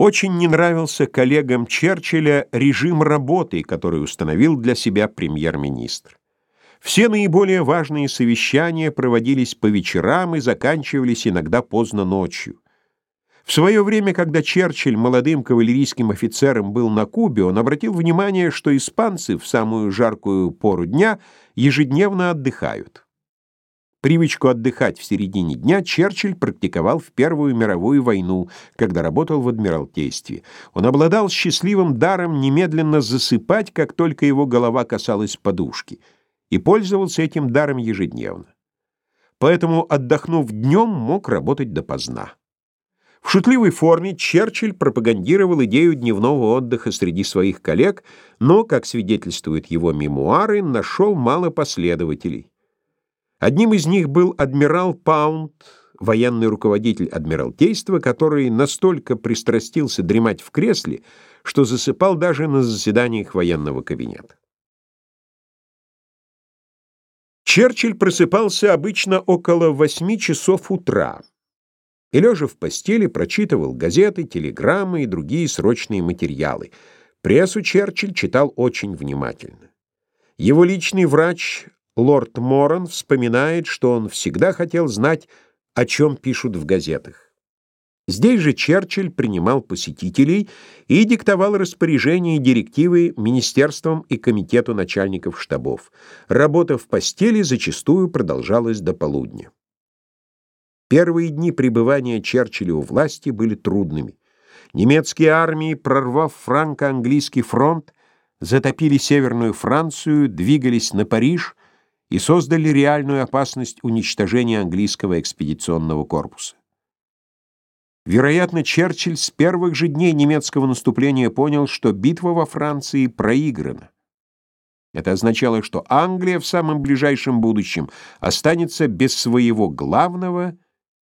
Очень не нравился коллегам Черчилля режим работы, который установил для себя премьер-министр. Все наиболее важные совещания проводились по вечерам и заканчивались иногда поздно ночью. В свое время, когда Черчилль молодым кавалерийским офицером был на Кубе, он обратил внимание, что испанцы в самую жаркую пору дня ежедневно отдыхают. Привычку отдыхать в середине дня Черчилль практиковал в Первую мировую войну, когда работал в Адмиралтействе. Он обладал счастливым даром немедленно засыпать, как только его голова касалась подушки, и пользовался этим даром ежедневно. Поэтому, отдохнув днем, мог работать допоздна. В шутливой форме Черчилль пропагандировал идею дневного отдыха среди своих коллег, но, как свидетельствуют его мемуары, нашел мало последователей. Одним из них был адмирал Паунд, военный руководитель Адмиралтейства, который настолько пристрастился дремать в кресле, что засыпал даже на заседаниях военного кабинета. Черчилль просыпался обычно около восьми часов утра и, лежа в постели, прочитывал газеты, телеграммы и другие срочные материалы. Прессу Черчилль читал очень внимательно. Его личный врач лорд Моран вспоминает, что он всегда хотел знать, о чем пишут в газетах. Здесь же Черчилль принимал посетителей и диктовал распоряжения и директивы министерствам и комитету начальников штабов. Работа в постели зачастую продолжалась до полудня. Первые дни пребывания Черчилля у власти были трудными. Немецкие армии, прорвав франко-английский фронт, затопили Северную Францию, двигались на Париж и создали реальную опасность уничтожения английского экспедиционного корпуса. Вероятно, Черчилль с первых же дней немецкого наступления понял, что битва во Франции проиграна. Это означало, что Англия в самом ближайшем будущем останется без своего главного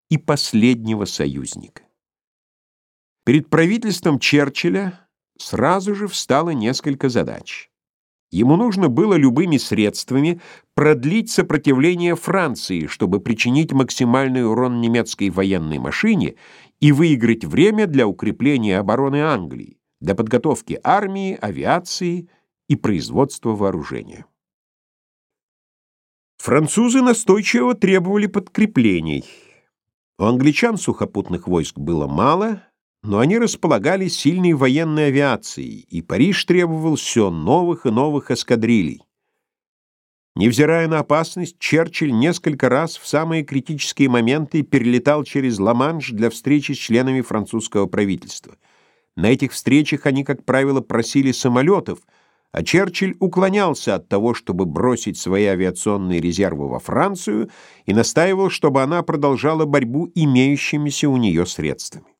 и последнего союзника. Перед правительством Черчилля сразу же встало несколько задач. Ему нужно было любыми средствами продлить сопротивление Франции, чтобы причинить максимальный урон немецкой военной машине и выиграть время для укрепления обороны Англии, для подготовки армии, авиации и производства вооружения. Французы настойчиво требовали подкреплений. У англичан сухопутных войск было мало — но они располагали сильной военной авиацией, и Париж требовал все новых и новых эскадрилей. Невзирая на опасность, Черчилль несколько раз в самые критические моменты перелетал через Ла-Манш для встречи с членами французского правительства. На этих встречах они, как правило, просили самолетов, а Черчилль уклонялся от того, чтобы бросить свои авиационные резервы во Францию и настаивал, чтобы она продолжала борьбу имеющимися у нее средствами.